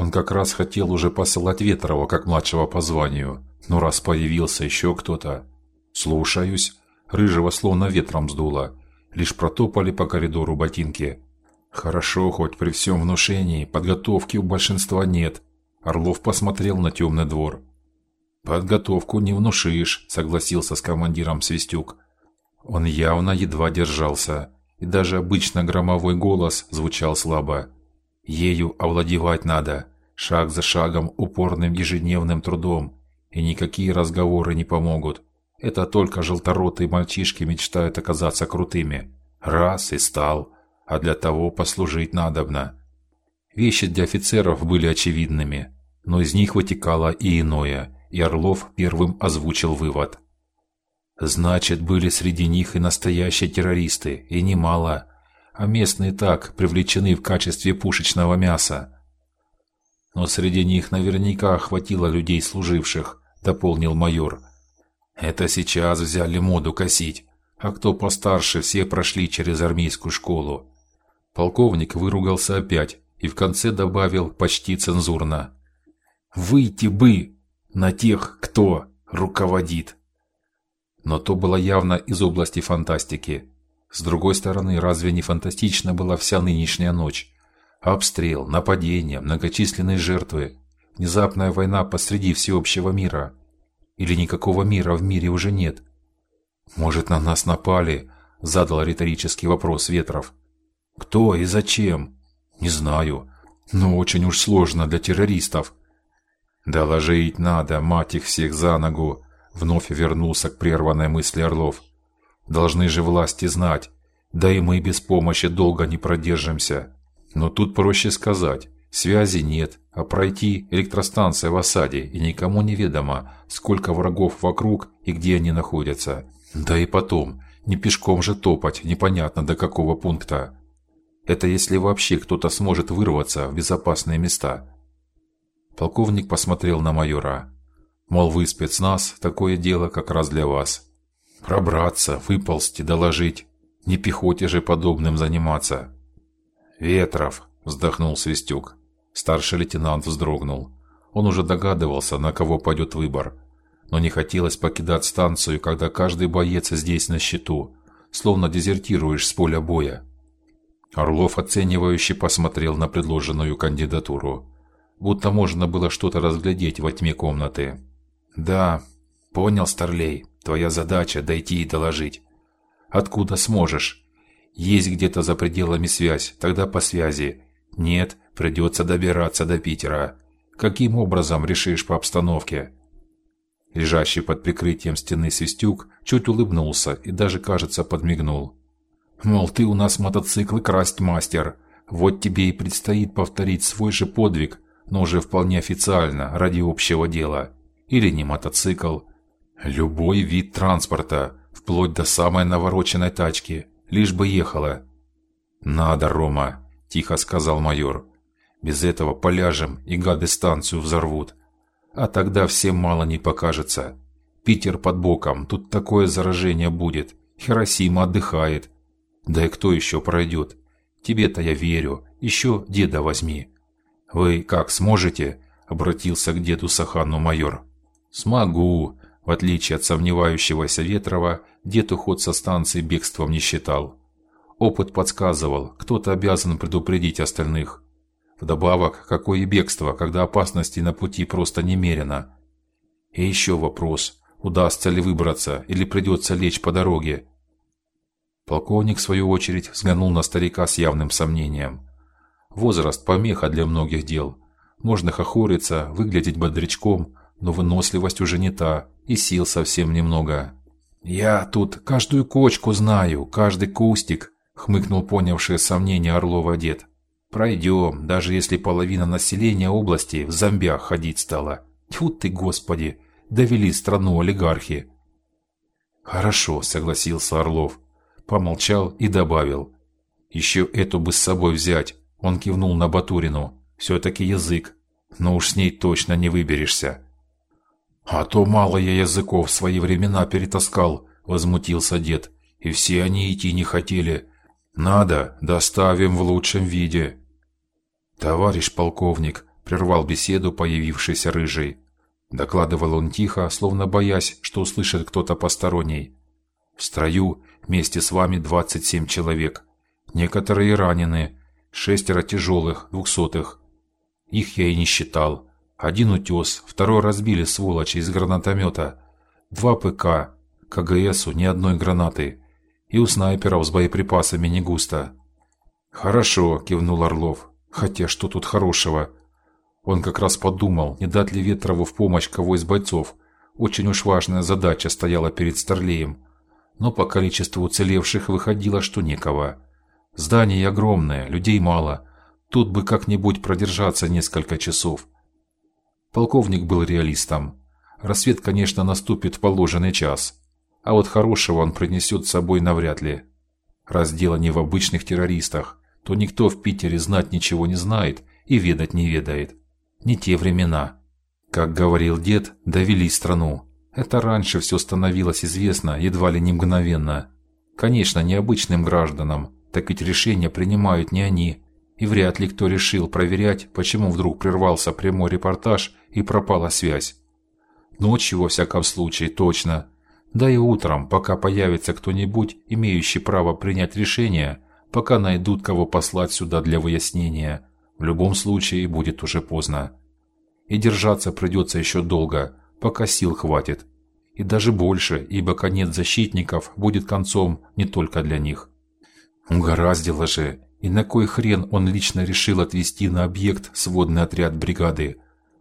Он как раз хотел уже посылать Ветрова как младшего по званию, но раз появился еще кто-то, слушаюсь, рыжего словно ветром сдуло, лишь протопали по коридору ботинки. Хорошо, хоть при всем внушении подготовки у большинства нет. Орлов посмотрел на темный двор. Подготовку не внушишь, согласился с командиром Свистюк. Он явно едва держался, и даже обычно громовой голос звучал слабо. Ею овладевать надо, шаг за шагом, упорным ежедневным трудом, и никакие разговоры не помогут. Это только желторотые мальчишки мечтают оказаться крутыми. Раз и стал, а для того послужить надобно. Вещи для офицеров были очевидными, но из них вытекало и иное, и Орлов первым озвучил вывод. Значит, были среди них и настоящие террористы, и немало, а местные так привлечены в качестве пушечного мяса. Но среди них наверняка хватило людей служивших, дополнил майор. Это сейчас взяли моду косить, а кто постарше, все прошли через армейскую школу. Полковник выругался опять и в конце добавил почти цензурно: "Выйти бы на тех, кто руководит". Но то было явно из области фантастики. С другой стороны, разве не фантастична была вся нынешняя ночь? Обстрел, нападения, многочисленные жертвы, внезапная война посреди всеобщего мира. Или никакого мира в мире уже нет? Может, на нас напали? Задал риторический вопрос Ветров. Кто и зачем? Не знаю, но очень уж сложно для террористов. Доложить надо, мать их всех за ногу. Вновь вернулся к прерванной мысли Орлов. Должны же власти знать. Да и мы без помощи долго не продержимся. Но тут проще сказать: Связи нет, а пройти электростанция в осаде, и никому не ведомо, сколько врагов вокруг и где они находятся. Да и потом, не пешком же топать, непонятно до какого пункта. Это если вообще кто-то сможет вырваться в безопасные места. Полковник посмотрел на майора. Мол, вы спецназ, такое дело как раз для вас. Пробраться, выползти, доложить. Не пехоте же подобным заниматься. Ветров, вздохнул Свистюк. Старший лейтенант вздрогнул. Он уже догадывался, на кого пойдет выбор, но не хотелось покидать станцию, когда каждый боец здесь на счету, словно дезертируешь с поля боя. Орлов оценивающе посмотрел на предложенную кандидатуру, будто можно было что-то разглядеть во тьме комнаты. Да, понял, Старлей. Твоя задача дойти и доложить. Откуда сможешь? Есть где-то за пределами связь, тогда по связи. Нет, Придется добираться до Питера. Каким образом решишь по обстановке? Лежащий под прикрытием стены Свистюк чуть улыбнулся и даже, кажется, подмигнул. Мол, ты у нас мотоциклы красть мастер. Вот тебе и предстоит повторить свой же подвиг, но уже вполне официально, ради общего дела. Или не мотоцикл, любой вид транспорта, вплоть до самой навороченной тачки, лишь бы ехала. Надо, Рома, тихо сказал майор. Без этого поляжем и гады станцию взорвут. А тогда всем мало не покажется. Питер под боком, тут такое заражение будет. Хиросима отдыхает. Да и кто еще пройдет? Тебе-то я верю. Еще деда возьми. Вы как сможете? Обратился к деду Сахану майор. Смогу. В отличие от сомневающегося Ветрова, дед уход со станции бегством не считал. Опыт подсказывал, кто-то обязан предупредить остальных. Вдобавок, какое бегство, когда опасностей на пути просто немерено. И еще вопрос: удастся ли выбраться или придется лечь по дороге? Полковник в свою очередь взглянул на старика с явным сомнением. Возраст помеха для многих дел. Можно хохориться, выглядеть бодрячком, но выносливость уже не та, и сил совсем немного. Я тут каждую кочку знаю, каждый кустик, хмыкнул понявший сомнение Орлова дед. Пройдем, даже если половина населения области в зомбях ходить стала. Тьфу ты, господи, довели страну олигархи. Хорошо, согласился Орлов, помолчал и добавил: еще эту бы с собой взять. Он кивнул на Батурину. Все-таки язык, но уж с ней точно не выберешься. А то мало я языков в свои времена перетаскал, возмутился дед. И все они идти не хотели. Надо, доставим в лучшем виде. Товарищ полковник, прервал беседу появившийся рыжий. Докладывал он тихо, словно боясь, что услышит кто-то посторонний. В строю вместе с вами 27 человек. Некоторые ранены, шестеро тяжелых, двухсотых. Их я и не считал. Один утес, второй разбили сволочи из гранатомета. Два ПК, КГСу ни одной гранаты. И у снайперов с боеприпасами не густо. Хорошо, кивнул Орлов. Хотя что тут хорошего? Он как раз подумал, не дать ли Ветрову в помощь кого из бойцов. Очень уж важная задача стояла перед Старлеем. Но по количеству уцелевших выходило, что некого. Здание огромное, людей мало. Тут бы как-нибудь продержаться несколько часов. Полковник был реалистом. Рассвет, конечно, наступит в положенный час, а вот хорошего он принесет с собой навряд ли. Раз дело не в обычных террористах, то никто в Питере знать ничего не знает и ведать не ведает. Не те времена. Как говорил дед, довели страну. Это раньше все становилось известно едва ли не мгновенно. Конечно, необычным гражданам, так ведь решения принимают не они, и вряд ли кто решил проверять, почему вдруг прервался прямой репортаж и пропала связь. Ночью во всяком случае точно. Да и утром, пока появится кто-нибудь, имеющий право принять решение, пока найдут кого послать сюда для выяснения, в любом случае будет уже поздно. И держаться придется еще долго, пока сил хватит. И даже больше, ибо конец защитников будет концом не только для них. Угораздило же, и на кой хрен он лично решил отвезти на объект сводный отряд бригады?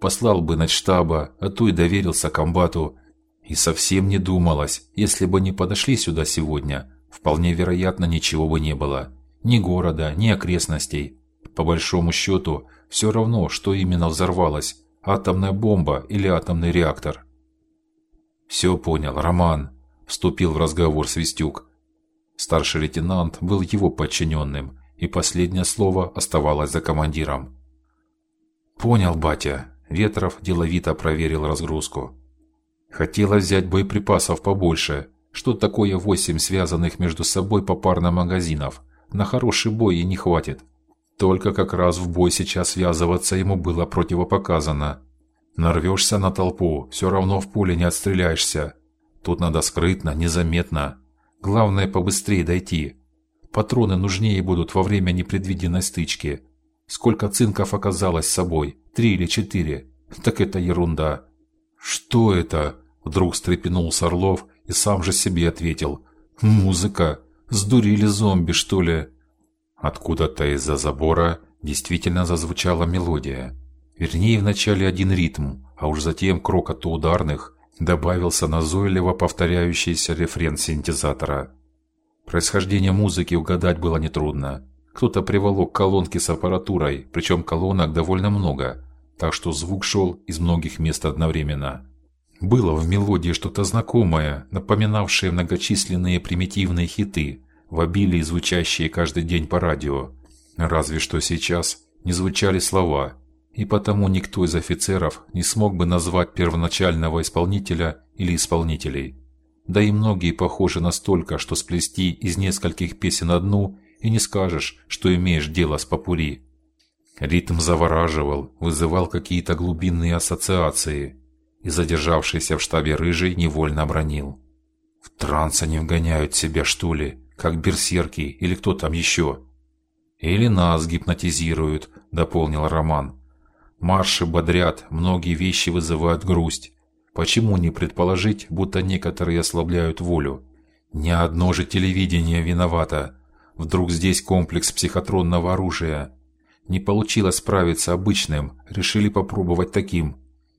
Послал бы на штаба, а то и доверился комбату. И совсем не думалось, если бы не подошли сюда сегодня, вполне вероятно ничего бы не было, ни города, ни окрестностей. По большому счету, все равно, что именно взорвалось, атомная бомба или атомный реактор. Все понял, Роман, вступил в разговор Свистюк. Старший лейтенант был его подчиненным, и последнее слово оставалось за командиром. Понял, батя. Ветров деловито проверил разгрузку. Хотелось взять боеприпасов побольше. Что такое восемь связанных между собой попарно магазинов? На хороший бой и не хватит. Только как раз в бой сейчас связываться ему было противопоказано. Нарвешься на толпу, все равно в поле не отстреляешься. Тут надо скрытно, незаметно. Главное побыстрее дойти. Патроны нужнее будут во время непредвиденной стычки. Сколько цинков оказалось с собой? Три или четыре? Так это ерунда. Что это? Вдруг встрепенулся Орлов и сам же себе ответил: музыка. Сдурили зомби, что ли? Откуда-то из-за забора действительно зазвучала мелодия. Вернее, вначале один ритм, а уж затем к ударных добавился назойливо повторяющийся рефрен синтезатора. Происхождение музыки угадать было нетрудно. Кто-то приволок колонки с аппаратурой, причем колонок довольно много, так что звук шел из многих мест одновременно. Было в мелодии что-то знакомое, напоминавшее многочисленные примитивные хиты, в обилии звучащие каждый день по радио. Разве что сейчас не звучали слова, и потому никто из офицеров не смог бы назвать первоначального исполнителя или исполнителей. Да и многие похожи настолько, что сплести из нескольких песен одну и не скажешь, что имеешь дело с попури. Ритм завораживал, вызывал какие-то глубинные ассоциации, и задержавшийся в штабе рыжий невольно обронил: "В транс они вгоняют себя, что ли, как берсерки или кто там еще?» Или нас гипнотизируют, дополнил Роман. Марши бодрят, многие вещи вызывают грусть. Почему не предположить, будто некоторые ослабляют волю? Не одно же телевидение виновато. Вдруг здесь комплекс психотронного оружия. Не получилось справиться обычным, решили попробовать таким.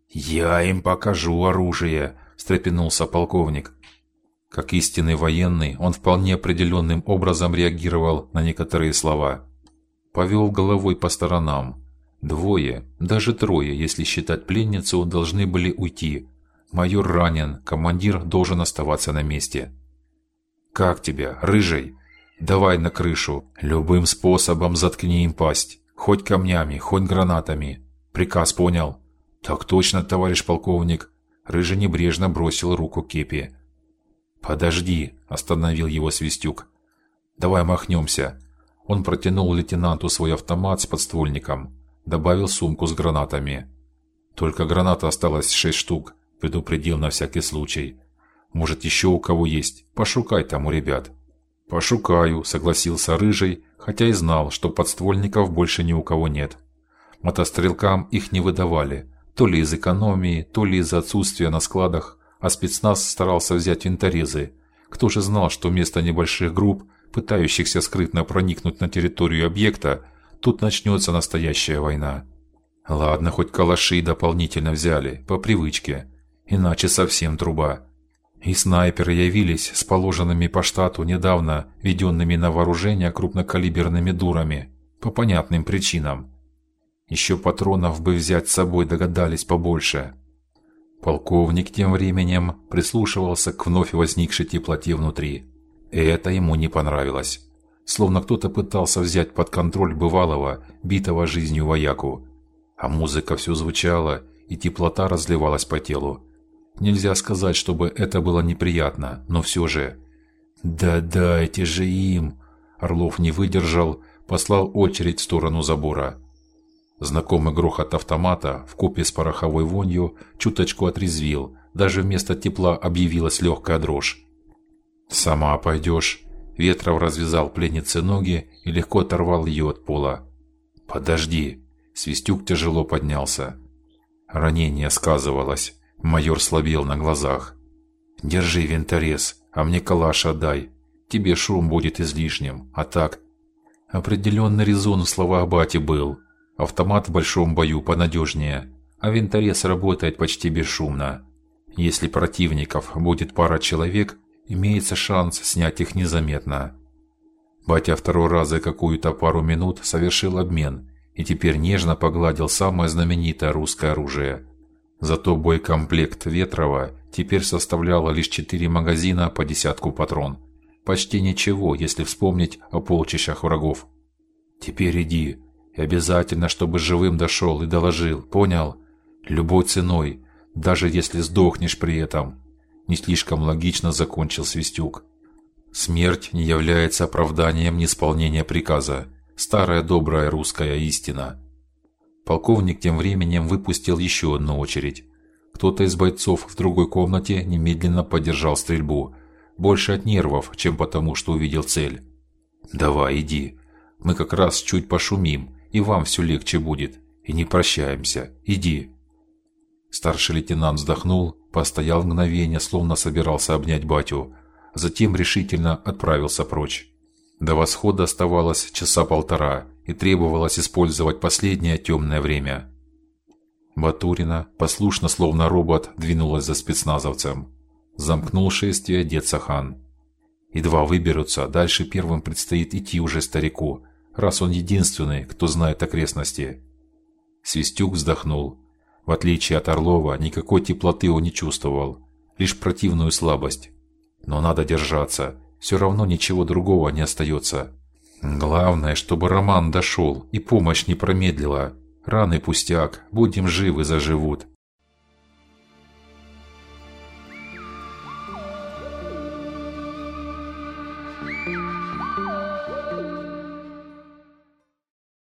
Я им покажу оружие, встрепенулся полковник. Как истинный военный, он вполне определенным образом реагировал на некоторые слова. Повел головой по сторонам. Двое, даже трое, если считать пленницу, должны были уйти, Майор ранен, командир должен оставаться на месте. Как тебя, рыжий? Давай на крышу, любым способом заткни им пасть, хоть камнями, хоть гранатами. Приказ понял? Так точно, товарищ полковник. Рыжий небрежно бросил руку Кепи. Подожди, остановил его Свистюк. Давай махнемся. Он протянул лейтенанту свой автомат с подствольником. добавил сумку с гранатами. Только гранат осталось шесть штук, предупредил на всякий случай. Может, еще у кого есть? Пошукай там у ребят. Пошукаю, согласился рыжий, хотя и знал, что подствольников больше ни у кого нет. Мотострелкам их не выдавали, то ли из экономии, то ли из отсутствия на складах, а спецназ старался взять винторезы. Кто же знал, что вместо небольших групп, пытающихся скрытно проникнуть на территорию объекта, тут начнется настоящая война. Ладно, хоть калаши дополнительно взяли по привычке, иначе совсем труба. И снайперы явились с положенными по штату недавно введенными на вооружение крупнокалиберными дурами по понятным причинам. Еще патронов бы взять с собой догадались побольше. Полковник тем временем прислушивался к вновь возникшей теплоте внутри. И это ему не понравилось. Словно кто-то пытался взять под контроль бывалого, битого жизнью вояку. А музыка все звучала, и теплота разливалась по телу. Нельзя сказать, чтобы это было неприятно, но все же. Да дайте же им. Орлов не выдержал, послал очередь в сторону забора. Знакомый грохот автомата в купе с пороховой вонью чуточку отрезвил, даже вместо тепла объявилась легкая дрожь. Сама пойдешь. Ветров развязал пленнице ноги и легко оторвал ее от пола. Подожди. Свистюк тяжело поднялся. Ранение сказывалось. Майор слабел на глазах. Держи винторез, а мне калаш отдай. Тебе шум будет излишним, а так определенный резон в словах бати был. Автомат в большом бою понадежнее, а винторез работает почти бесшумно. Если противников будет пара человек, имеется шанс снять их незаметно. Батя второй раз за какую-то пару минут совершил обмен и теперь нежно погладил самое знаменитое русское оружие Зато боекомплект Ветрова теперь составлял лишь четыре магазина по десятку патрон. Почти ничего, если вспомнить о полчищах врагов. Теперь иди, и обязательно, чтобы живым дошел и доложил, понял? Любой ценой, даже если сдохнешь при этом. Не слишком логично закончил Свистюк. Смерть не является оправданием неисполнения приказа. Старая добрая русская истина. Полковник тем временем выпустил еще одну очередь. Кто-то из бойцов в другой комнате немедленно поддержал стрельбу, больше от нервов, чем потому, что увидел цель. Давай, иди. Мы как раз чуть пошумим, и вам все легче будет. И не прощаемся. Иди. Старший лейтенант вздохнул, постоял мгновение, словно собирался обнять батю, затем решительно отправился прочь. До восхода оставалось часа полтора, и требовалось использовать последнее темное время. Батурина, послушно словно робот, двинулась за спецназовцем. Замкнул шествие дед Сахан. Едва выберутся, дальше первым предстоит идти уже старику, раз он единственный, кто знает окрестности. Свистюк вздохнул. В отличие от Орлова, никакой теплоты он не чувствовал, лишь противную слабость. Но надо держаться, все равно ничего другого не остается. Главное, чтобы Роман дошел и помощь не промедлила. Раны пустяк, будем живы, заживут.